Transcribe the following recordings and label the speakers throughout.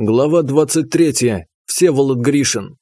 Speaker 1: Глава 23. Всеволод Гришин.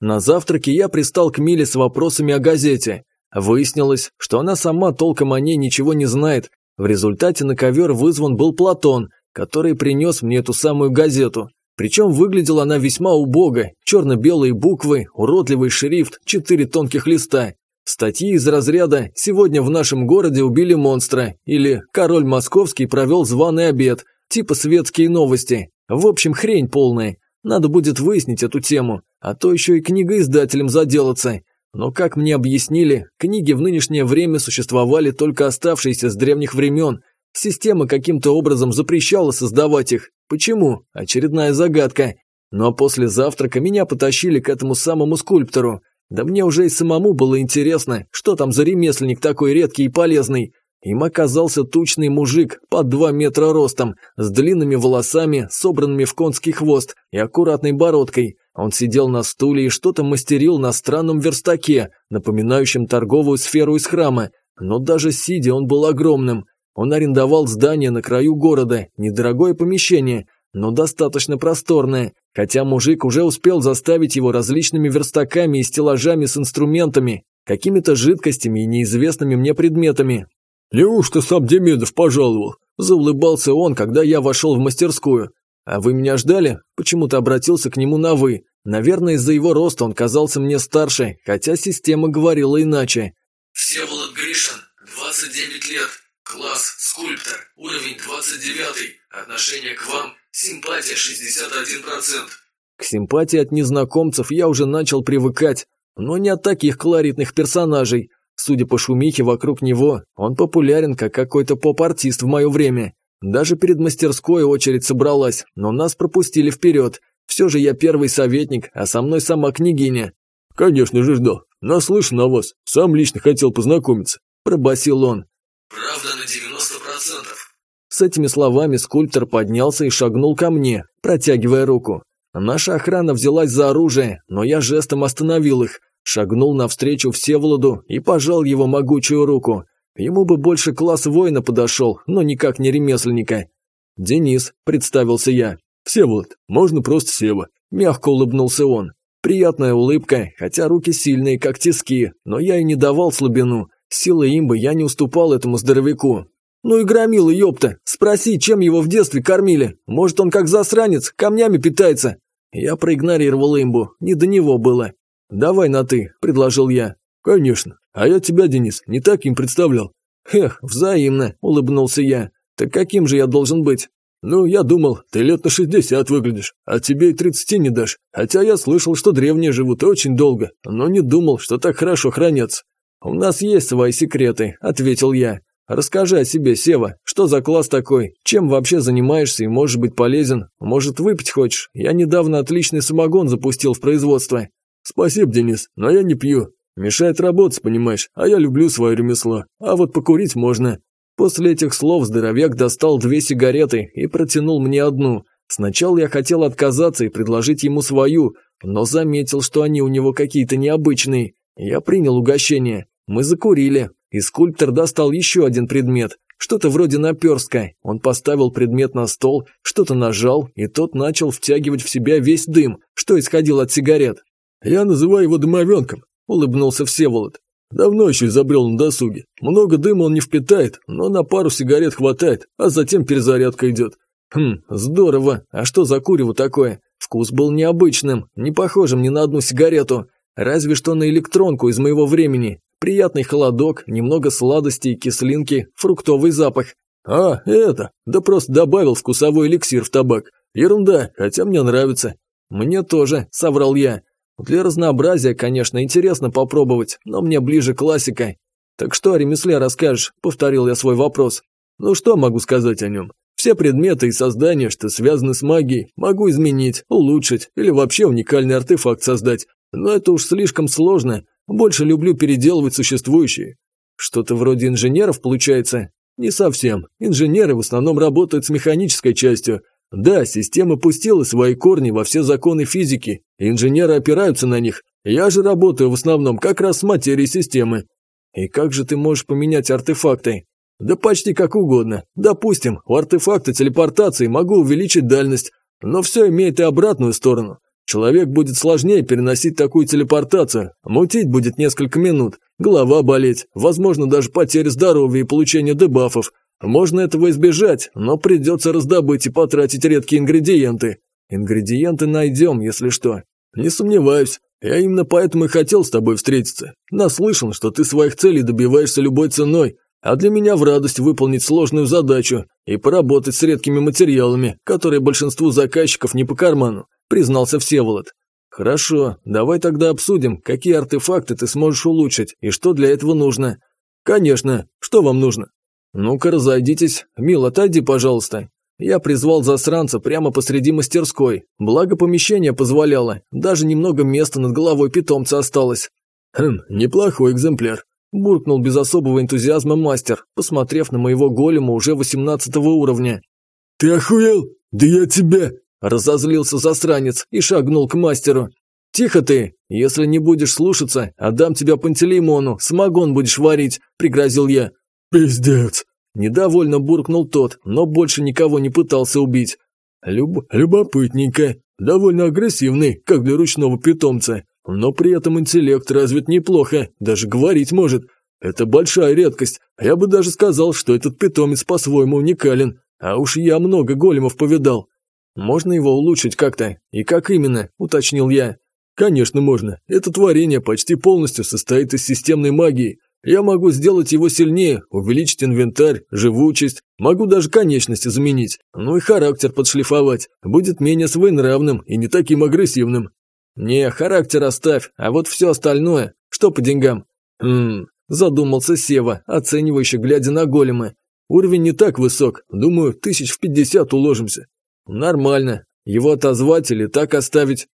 Speaker 1: На завтраке я пристал к Миле с вопросами о газете. Выяснилось, что она сама толком о ней ничего не знает. В результате на ковер вызван был Платон, который принес мне эту самую газету. Причем выглядела она весьма убого. Черно-белые буквы, уродливый шрифт, четыре тонких листа. Статьи из разряда «Сегодня в нашем городе убили монстра» или «Король московский провел званый обед», типа светские новости. В общем, хрень полная. Надо будет выяснить эту тему, а то еще и книгоиздателем заделаться. Но, как мне объяснили, книги в нынешнее время существовали только оставшиеся с древних времен. Система каким-то образом запрещала создавать их. Почему? Очередная загадка. А после завтрака меня потащили к этому самому скульптору. Да мне уже и самому было интересно, что там за ремесленник такой редкий и полезный. Им оказался тучный мужик под два метра ростом, с длинными волосами, собранными в конский хвост и аккуратной бородкой. Он сидел на стуле и что-то мастерил на странном верстаке, напоминающем торговую сферу из храма. Но даже сидя он был огромным. Он арендовал здание на краю города, недорогое помещение, но достаточно просторное, хотя мужик уже успел заставить его различными верстаками и стеллажами с инструментами, какими-то жидкостями и неизвестными мне предметами,
Speaker 2: «Неужто сам Демидов пожаловал?»
Speaker 1: – заулыбался он, когда я вошел в мастерскую. «А вы меня ждали?» – почему-то обратился к нему на «вы». Наверное, из-за его роста он казался мне старше, хотя система говорила иначе.
Speaker 3: «Всеволод Гришин, 29 лет, класс, скульптор, уровень 29, отношение к вам, симпатия 61%.
Speaker 1: К симпатии от незнакомцев я уже начал привыкать, но не от таких колоритных персонажей. Судя по шумихе вокруг него, он популярен как какой-то поп-артист в мое время. Даже перед мастерской очередь собралась, но нас пропустили вперед. Все же я первый советник, а со мной сама княгиня.
Speaker 2: «Конечно же ждал. Наслышан о вас. Сам лично хотел познакомиться», – пробасил он.
Speaker 3: «Правда на 90%.
Speaker 1: С этими словами скульптор поднялся и шагнул ко мне, протягивая руку. Наша охрана взялась за оружие, но я жестом остановил их шагнул навстречу Всеволоду и пожал его могучую руку. Ему бы больше класс воина подошел, но никак не ремесленника. «Денис», – представился я.
Speaker 2: «Всеволод, можно просто Сева», –
Speaker 1: мягко улыбнулся он. Приятная улыбка, хотя руки сильные, как тиски, но я и не давал слабину. Силой имбы я не уступал этому здоровяку. «Ну и громила, ёпта! Спроси, чем его в детстве кормили? Может, он как засранец, камнями питается?» Я проигнорировал имбу, не до него было. «Давай на «ты», – предложил я.
Speaker 2: «Конечно. А я тебя, Денис, не таким представлял».
Speaker 1: «Эх, взаимно», – улыбнулся я. «Так каким же я должен быть?»
Speaker 2: «Ну, я думал, ты лет на шестьдесят выглядишь, а тебе и тридцати не дашь. Хотя я слышал, что древние живут очень долго, но не думал, что так хорошо хранятся».
Speaker 1: «У нас есть свои секреты», – ответил я. «Расскажи о себе, Сева. Что за класс такой? Чем вообще занимаешься и можешь быть полезен? Может, выпить хочешь? Я недавно отличный самогон запустил в производство».
Speaker 2: «Спасибо, Денис, но я не пью. Мешает работать, понимаешь, а я люблю свое ремесло. А вот покурить можно».
Speaker 1: После этих слов здоровяк достал две сигареты и протянул мне одну. Сначала я хотел отказаться и предложить ему свою, но заметил, что они у него какие-то необычные. Я принял угощение. Мы закурили, и скульптор достал еще один предмет. Что-то вроде наперстка. Он поставил предмет на стол, что-то нажал, и тот начал втягивать в себя весь дым, что исходил от сигарет.
Speaker 2: «Я называю его дымовенком», – улыбнулся Всеволод. «Давно еще изобрел на досуге. Много дыма он не впитает, но на пару сигарет хватает, а затем перезарядка идет».
Speaker 1: «Хм, здорово. А что за курево такое? Вкус был необычным, не похожим ни на одну сигарету. Разве что на электронку из моего времени. Приятный холодок, немного сладости и кислинки, фруктовый запах.
Speaker 2: А, это? Да просто добавил вкусовой эликсир в табак. Ерунда, хотя мне нравится.
Speaker 1: Мне тоже, соврал я. Для разнообразия, конечно, интересно попробовать, но мне ближе классика. Так что о ремесле расскажешь? Повторил я свой вопрос.
Speaker 2: Ну что могу сказать о нем? Все предметы и создания, что связаны с магией, могу изменить, улучшить или вообще уникальный артефакт создать. Но это уж слишком сложно. Больше люблю переделывать существующие.
Speaker 1: Что-то вроде инженеров получается?
Speaker 2: Не совсем. Инженеры в основном работают с механической частью, да, система пустила свои корни во все законы физики, инженеры опираются на них. Я же работаю в основном как раз с материей системы.
Speaker 1: И как же ты можешь поменять артефакты?
Speaker 2: Да почти как угодно. Допустим, у артефакта телепортации могу увеличить дальность, Но все имеет и обратную сторону. Человек будет сложнее переносить такую телепортацию, мутить будет несколько минут, голова болеть, возможно даже потеря здоровья и получение дебафов. Можно этого избежать, но придется раздобыть и потратить редкие ингредиенты. Ингредиенты найдем, если что. Не сомневаюсь. Я именно поэтому и хотел с тобой встретиться. Наслышан, что ты своих целей добиваешься любой ценой, а для меня в радость выполнить сложную задачу и поработать с редкими материалами, которые большинству заказчиков не по карману признался Всеволод. «Хорошо, давай тогда обсудим, какие артефакты ты сможешь улучшить и что для этого нужно». «Конечно, что вам нужно?» «Ну-ка, разойдитесь. Мил, отойди, пожалуйста». Я призвал засранца прямо посреди мастерской, благо помещение позволяло, даже немного места над головой питомца осталось. «Хм, неплохой экземпляр», – буркнул без особого энтузиазма мастер, посмотрев на моего голема уже восемнадцатого уровня.
Speaker 4: «Ты охуел? Да я тебя!»
Speaker 2: Разозлился засранец и шагнул к мастеру. «Тихо ты! Если не будешь слушаться, отдам тебя Пантелеймону, самогон будешь варить», – пригрозил я.
Speaker 4: «Пиздец!»
Speaker 2: Недовольно буркнул тот, но больше никого не пытался убить.
Speaker 4: Люб... Любопытненько, довольно агрессивный, как для ручного питомца, но при этом интеллект развит неплохо, даже говорить может. Это большая редкость, я бы даже сказал, что этот питомец по-своему уникален, а уж я много големов повидал.
Speaker 2: «Можно его улучшить как-то? И как именно?» – уточнил я.
Speaker 4: «Конечно можно. Это творение почти полностью состоит из системной магии. Я могу сделать его сильнее, увеличить инвентарь, живучесть, могу даже конечности заменить, ну и характер подшлифовать, будет менее своенравным и не таким агрессивным».
Speaker 2: «Не, характер оставь, а вот все остальное, что по деньгам?»
Speaker 4: «Хм...»
Speaker 2: – задумался Сева, оценивающе глядя на голема.
Speaker 4: «Уровень не так высок, думаю, тысяч в пятьдесят уложимся».
Speaker 2: Нормально. Его отозвать или так оставить?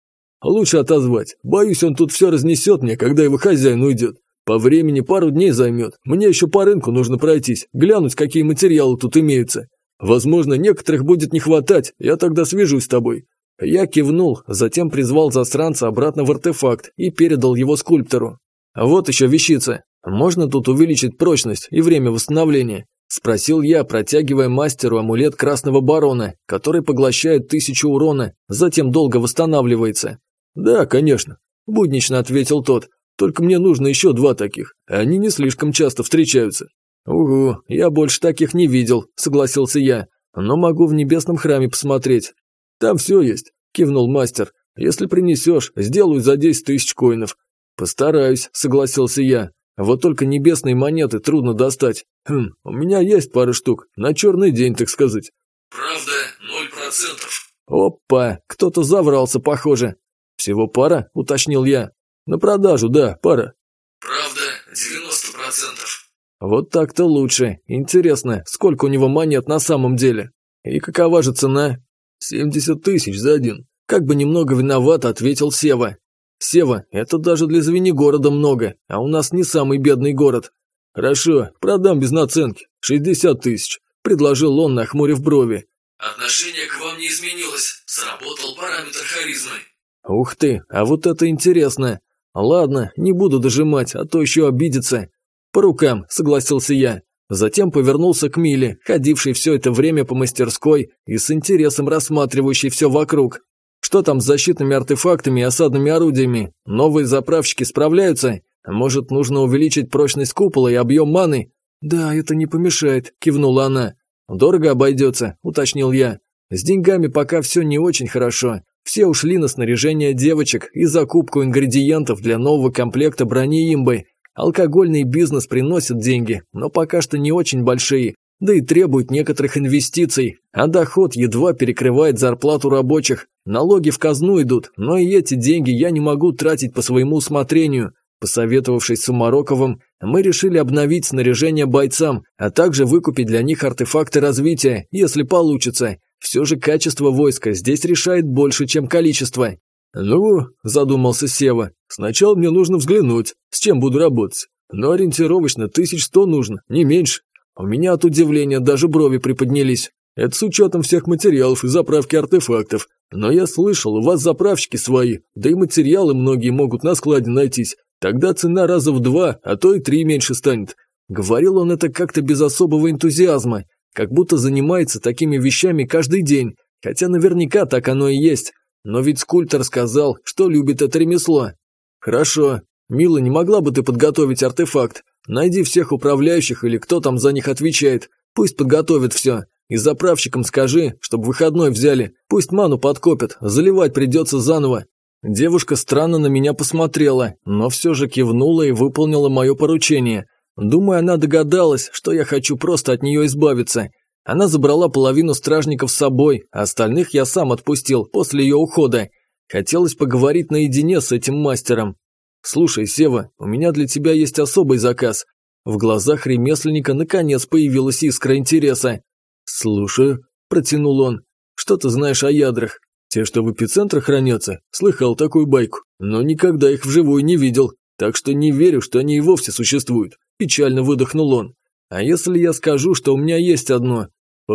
Speaker 4: Лучше отозвать. Боюсь, он тут все разнесет мне, когда его хозяин уйдет. По времени пару дней займет. Мне еще по рынку нужно пройтись, глянуть, какие материалы тут имеются. Возможно, некоторых будет не хватать, я тогда свяжусь с тобой.
Speaker 2: Я кивнул, затем призвал засранца обратно в артефакт и передал его скульптору. Вот еще вещица. Можно тут увеличить прочность и время восстановления? Спросил я, протягивая мастеру амулет Красного Барона, который поглощает тысячу урона, затем долго восстанавливается.
Speaker 4: «Да, конечно», – буднично ответил тот. «Только мне нужно еще два таких. Они не слишком часто встречаются».
Speaker 2: «Угу, я больше таких не видел», – согласился я. «Но могу в небесном храме посмотреть».
Speaker 4: «Там все есть», – кивнул мастер. «Если принесешь, сделаю за десять тысяч коинов».
Speaker 2: «Постараюсь», – согласился я. Вот только небесные монеты трудно достать.
Speaker 4: Хм, у меня есть пара штук, на черный день, так сказать.
Speaker 3: Правда, ноль процентов.
Speaker 2: Опа, кто-то заврался, похоже. Всего пара, уточнил я.
Speaker 4: На продажу, да, пара.
Speaker 3: Правда, девяносто процентов.
Speaker 2: Вот так-то лучше. Интересно, сколько у него монет на самом деле? И какова же цена?
Speaker 4: Семьдесят тысяч за один.
Speaker 2: Как бы немного виноват, ответил Сева. Сева, это даже для Звенигорода много, а у нас не самый бедный город.
Speaker 4: Хорошо, продам без наценки. Шестьдесят тысяч, предложил он, нахмурив брови.
Speaker 3: Отношение к вам не изменилось. Сработал параметр харизмы.
Speaker 2: Ух ты, а вот это интересно. Ладно, не буду дожимать, а то еще обидится. По рукам, согласился я. Затем повернулся к Миле, ходившей все это время по мастерской и с интересом рассматривающей все вокруг. Что там с защитными артефактами и осадными орудиями? Новые заправщики справляются? Может, нужно увеличить прочность купола и объем маны? Да, это не помешает, кивнула она. Дорого обойдется, уточнил я. С деньгами пока все не очень хорошо. Все ушли на снаряжение девочек и закупку ингредиентов для нового комплекта брони имбы. Алкогольный бизнес приносит деньги, но пока что не очень большие, да и требует некоторых инвестиций, а доход едва перекрывает зарплату рабочих. Налоги в казну идут, но и эти деньги я не могу тратить по своему усмотрению. Посоветовавшись с Сумароковым, мы решили обновить снаряжение бойцам, а также выкупить для них артефакты развития, если получится. Все же качество войска здесь решает больше, чем количество.
Speaker 4: «Ну», – задумался Сева, – «сначала мне нужно взглянуть, с чем буду работать. Но ориентировочно тысяч сто нужно, не меньше. У меня от удивления даже брови приподнялись. Это с учетом всех материалов и заправки артефактов. Но я слышал, у вас заправщики свои, да и материалы многие могут на складе найтись. Тогда цена раза в два, а то и три меньше станет. Говорил он это как-то без особого энтузиазма, как будто занимается такими вещами каждый день.
Speaker 1: Хотя наверняка так оно и есть. Но ведь скульптор сказал, что любит это ремесло. Хорошо. Мила, не могла бы ты подготовить артефакт? Найди всех управляющих или кто там за них отвечает. Пусть подготовит все. И заправщикам скажи, чтобы выходной взяли. Пусть ману подкопят, заливать придется заново. Девушка странно на меня посмотрела, но все же кивнула и выполнила мое поручение. Думаю, она догадалась, что я хочу просто от нее избавиться. Она забрала половину стражников с собой, а остальных я сам отпустил после ее ухода. Хотелось поговорить наедине с этим мастером. «Слушай, Сева, у меня для тебя есть особый заказ». В глазах ремесленника наконец появилась искра интереса. «Слушаю», – протянул он. «Что ты знаешь о ядрах? Те, что в эпицентре хранятся, слыхал такую байку, но никогда их вживую не видел, так что не верю, что они и вовсе существуют», – печально выдохнул он. «А если я скажу, что у меня есть одно?»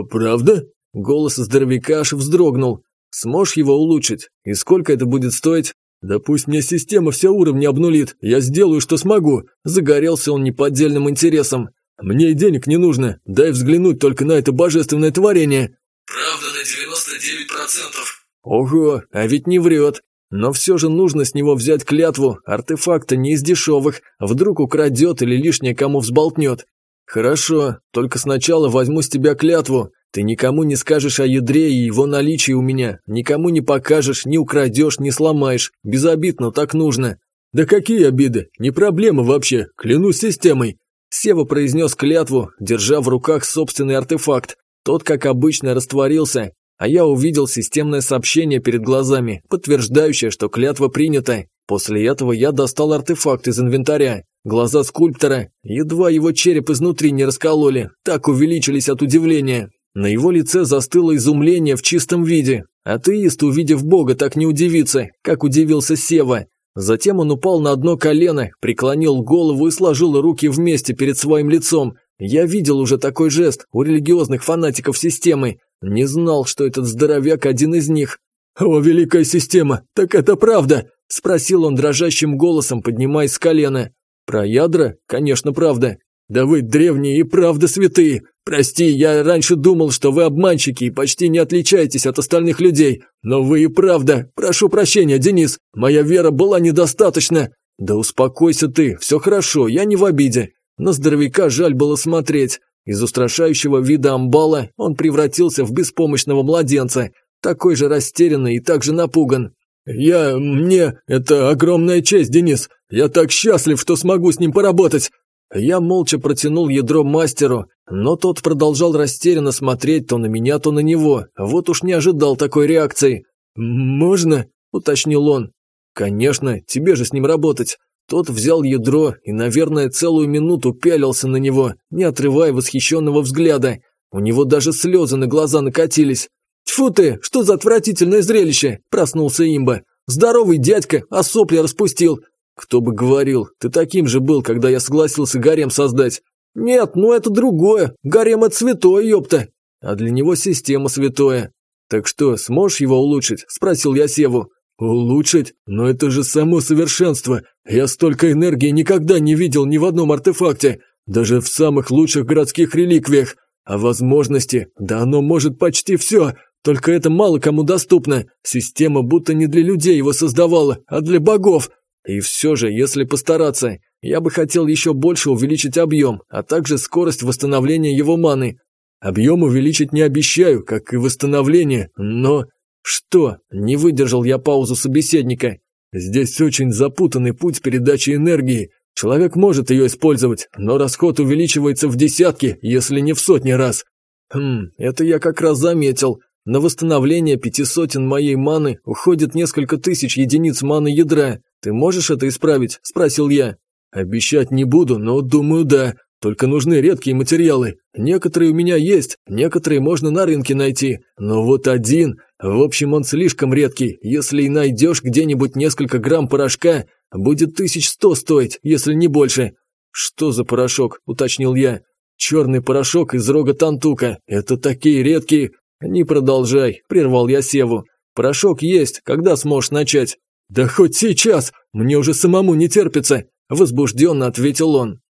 Speaker 1: «Правда?» – голос здоровяка аж вздрогнул. «Сможешь его улучшить? И сколько это будет стоить?» «Да пусть мне система все уровни обнулит, я сделаю, что смогу!» Загорелся он неподдельным интересом. «Мне и денег не нужно, дай взглянуть только на это божественное творение!»
Speaker 3: «Правда на 99%!»
Speaker 1: «Ого, а ведь не врет!» Но все же нужно с него взять клятву, артефакта не из дешевых, вдруг украдет или лишнее кому взболтнет. Хорошо, только сначала возьму с тебя клятву, ты никому не скажешь о ядре и его наличии у меня, никому не покажешь, не украдешь, не сломаешь. Без обид, но так нужно. Да какие обиды? Не проблема вообще, клянусь системой. Сева произнес клятву, держа в руках собственный артефакт. Тот, как обычно, растворился, а я увидел системное сообщение перед глазами, подтверждающее, что клятва принята. После этого я достал артефакт из инвентаря. Глаза скульптора, едва его череп изнутри не раскололи, так увеличились от удивления. На его лице застыло изумление в чистом виде. Атеист, увидев Бога, так не удивится, как удивился Сева. Затем он упал на одно колено, преклонил голову и сложил руки вместе перед своим лицом. Я видел уже такой жест у религиозных фанатиков системы. Не знал, что этот здоровяк один из них. «О, великая система, так это правда!» – спросил он дрожащим голосом, поднимаясь с колена. «Про ядра? Конечно, правда. Да вы древние и правда святые. Прости, я раньше думал, что вы обманщики и почти не отличаетесь от остальных людей. Но вы и правда. Прошу прощения, Денис. Моя вера была недостаточна. Да успокойся ты, все хорошо, я не в обиде. На здоровяка жаль было смотреть. Из устрашающего вида амбала он превратился в беспомощного младенца, такой же растерянный и так же напуган. «Я... мне... это огромная честь, Денис. Я так счастлив, что смогу с ним поработать. Я молча протянул ядро мастеру, но тот продолжал растерянно смотреть то на меня, то на него. Вот уж не ожидал такой реакции. «Можно?» – уточнил он. «Конечно, тебе же с ним работать». Тот взял ядро и, наверное, целую минуту пялился на него, не отрывая восхищенного взгляда. У него даже слезы на глаза накатились. «Тьфу ты, что за отвратительное зрелище!» – проснулся имба. «Здоровый дядька, а сопли распустил. «Кто бы говорил, ты таким же был, когда я согласился гарем создать». «Нет, ну это другое. Гарем это святое, ёпта». «А для него система святое». «Так что, сможешь его улучшить?» – спросил я Севу. «Улучшить? Но это же само совершенство. Я столько энергии никогда не видел ни в одном артефакте, даже в самых лучших городских реликвиях. А возможности, да оно может почти все, только это мало кому доступно. Система будто не для людей его создавала, а для богов. И все же, если постараться, я бы хотел еще больше увеличить объем, а также скорость восстановления его маны. Объем увеличить не обещаю, как и восстановление, но... Что? Не выдержал я паузу собеседника. Здесь очень запутанный путь передачи энергии. Человек может ее использовать, но расход увеличивается в десятки, если не в сотни раз. Хм, это я как раз заметил. На восстановление пяти сотен моей маны уходит несколько тысяч единиц маны ядра. Ты можешь это исправить?» – спросил я. «Обещать не буду, но думаю, да. Только нужны редкие материалы. Некоторые у меня есть, некоторые можно на рынке найти. Но вот один, в общем, он слишком редкий. Если и найдешь где-нибудь несколько грамм порошка, будет тысяч сто стоить, если не больше». «Что за порошок?» – уточнил я. «Черный порошок из рога тантука. Это такие редкие, «Не продолжай», – прервал я Севу. «Порошок есть, когда сможешь начать?» «Да хоть сейчас! Мне уже самому не терпится!» – возбужденно ответил он.